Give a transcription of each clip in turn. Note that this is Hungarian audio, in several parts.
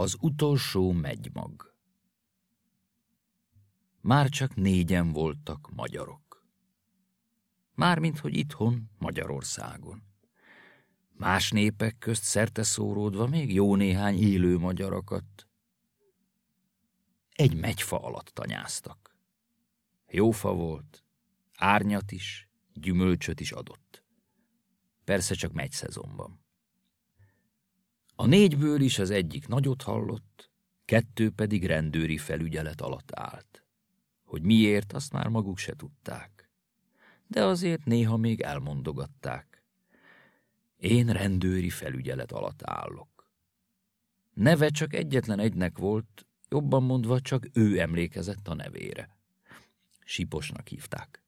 Az utolsó megymag. Már csak négyen voltak magyarok. Mármint, hogy itthon, Magyarországon. Más népek közt szerte szóródva még jó néhány élő magyarakat. Egy megyfa alatt tanyáztak. Jó fa volt, árnyat is, gyümölcsöt is adott. Persze csak megy szezonban. A négyből is az egyik nagyot hallott, kettő pedig rendőri felügyelet alatt állt. Hogy miért, azt már maguk se tudták. De azért néha még elmondogatták. Én rendőri felügyelet alatt állok. Neve csak egyetlen egynek volt, jobban mondva csak ő emlékezett a nevére. Siposnak hívták.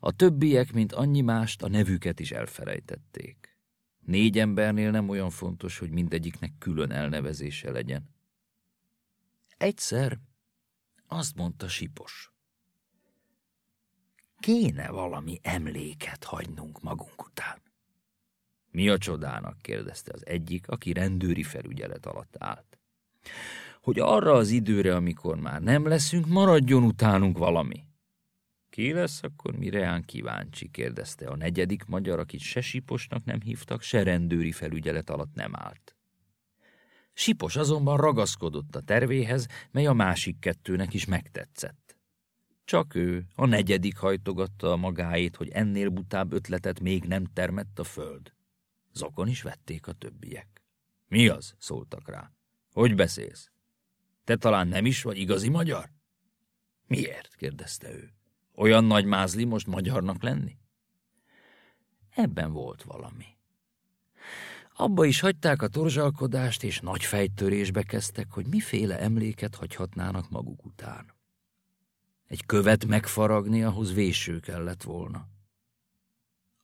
A többiek, mint annyi mást, a nevüket is elfelejtették. Négy embernél nem olyan fontos, hogy mindegyiknek külön elnevezése legyen. Egyszer azt mondta Sipos. Kéne valami emléket hagynunk magunk után. Mi a csodának? kérdezte az egyik, aki rendőri felügyelet alatt állt. Hogy arra az időre, amikor már nem leszünk, maradjon utánunk valami. Ki lesz akkor mi reán kíváncsi, kérdezte a negyedik magyar, akit se Siposnak nem hívtak, se rendőri felügyelet alatt nem állt. Sipos azonban ragaszkodott a tervéhez, mely a másik kettőnek is megtetszett. Csak ő, a negyedik hajtogatta a magáét, hogy ennél butább ötletet még nem termett a föld. Zokon is vették a többiek. Mi az? szóltak rá. Hogy beszélsz? Te talán nem is vagy igazi magyar? Miért? kérdezte ő. Olyan nagy mázli most magyarnak lenni? Ebben volt valami. Abba is hagyták a torzsalkodást, és nagy fejtörésbe kezdtek, hogy miféle emléket hagyhatnának maguk után. Egy követ megfaragni, ahhoz véső kellett volna.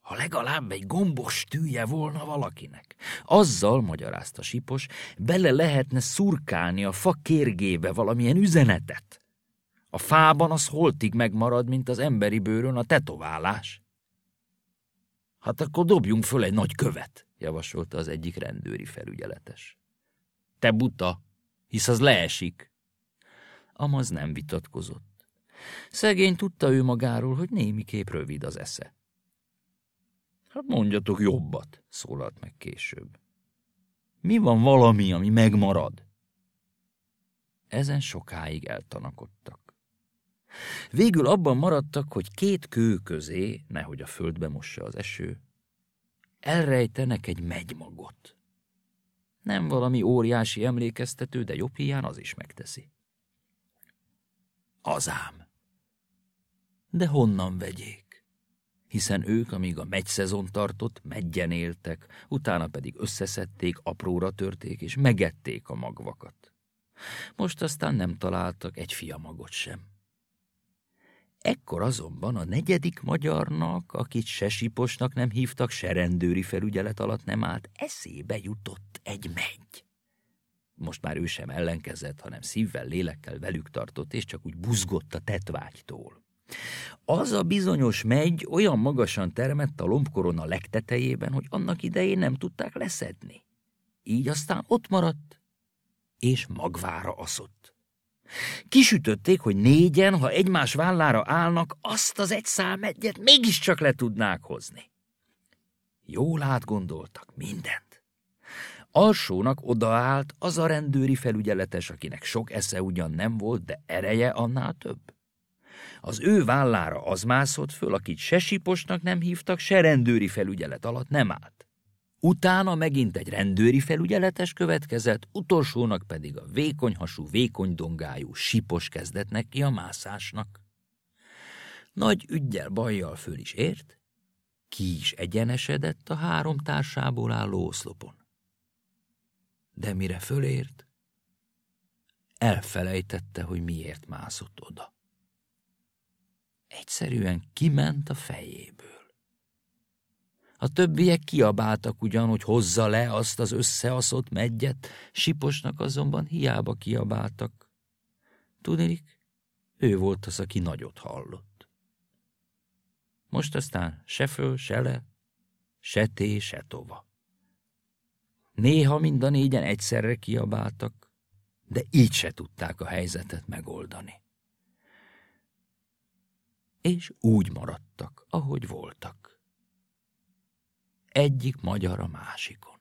Ha legalább egy gombos tűje volna valakinek, azzal, magyarázta Sipos, bele lehetne szurkálni a fa kérgébe valamilyen üzenetet. A fában az holtig megmarad, mint az emberi bőrön a tetoválás. Hát akkor dobjunk föl egy nagy követ, javasolta az egyik rendőri felügyeletes. Te buta, hisz az leesik. Amaz nem vitatkozott. Szegény tudta ő magáról, hogy némiképp rövid az esze. Hát mondjatok jobbat, szólalt meg később. Mi van valami, ami megmarad? Ezen sokáig eltanakodtak. Végül abban maradtak, hogy két kő közé, nehogy a földbe mossa az eső, elrejtenek egy megymagot. Nem valami óriási emlékeztető, de jobb hiány az is megteszi. Azám. De honnan vegyék? Hiszen ők, amíg a szezon tartott, megyen éltek, utána pedig összeszedték, apróra törték, és megették a magvakat. Most aztán nem találtak egy fiamagot sem. Ekkor azonban a negyedik magyarnak, akit se siposnak nem hívtak, se rendőri felügyelet alatt nem állt, eszébe jutott egy megy. Most már ő sem ellenkezett, hanem szívvel, lélekkel velük tartott, és csak úgy buzgott a tetvágytól. Az a bizonyos megy olyan magasan termett a lombkorona legtetejében, hogy annak idején nem tudták leszedni. Így aztán ott maradt, és magvára aszott. Kisütötték, hogy négyen, ha egymás vállára állnak, azt az egy szám egyet mégiscsak le tudnák hozni. Jól átgondoltak mindent. Alsónak odaállt az a rendőri felügyeletes, akinek sok esze ugyan nem volt, de ereje annál több. Az ő vállára az mászott föl, akit se siposnak nem hívtak, se rendőri felügyelet alatt nem állt. Utána megint egy rendőri felügyeletes következett, utolsónak pedig a vékonyhasú, vékonydongájú sipos kezdett neki a mászásnak. Nagy ügyel bajjal föl is ért, ki is egyenesedett a három társából álló oszlopon. De mire fölért, elfelejtette, hogy miért mászott oda. Egyszerűen kiment a fejéből. A többiek kiabáltak ugyan, hogy hozza le azt az összeaszott megyet, Siposnak azonban hiába kiabáltak. Tudnék, ő volt az, aki nagyot hallott. Most aztán se föl, se le, se té, se tova. Néha mind a négyen egyszerre kiabáltak, de így se tudták a helyzetet megoldani. És úgy maradtak, ahogy voltak. Egyik magyar a másikon.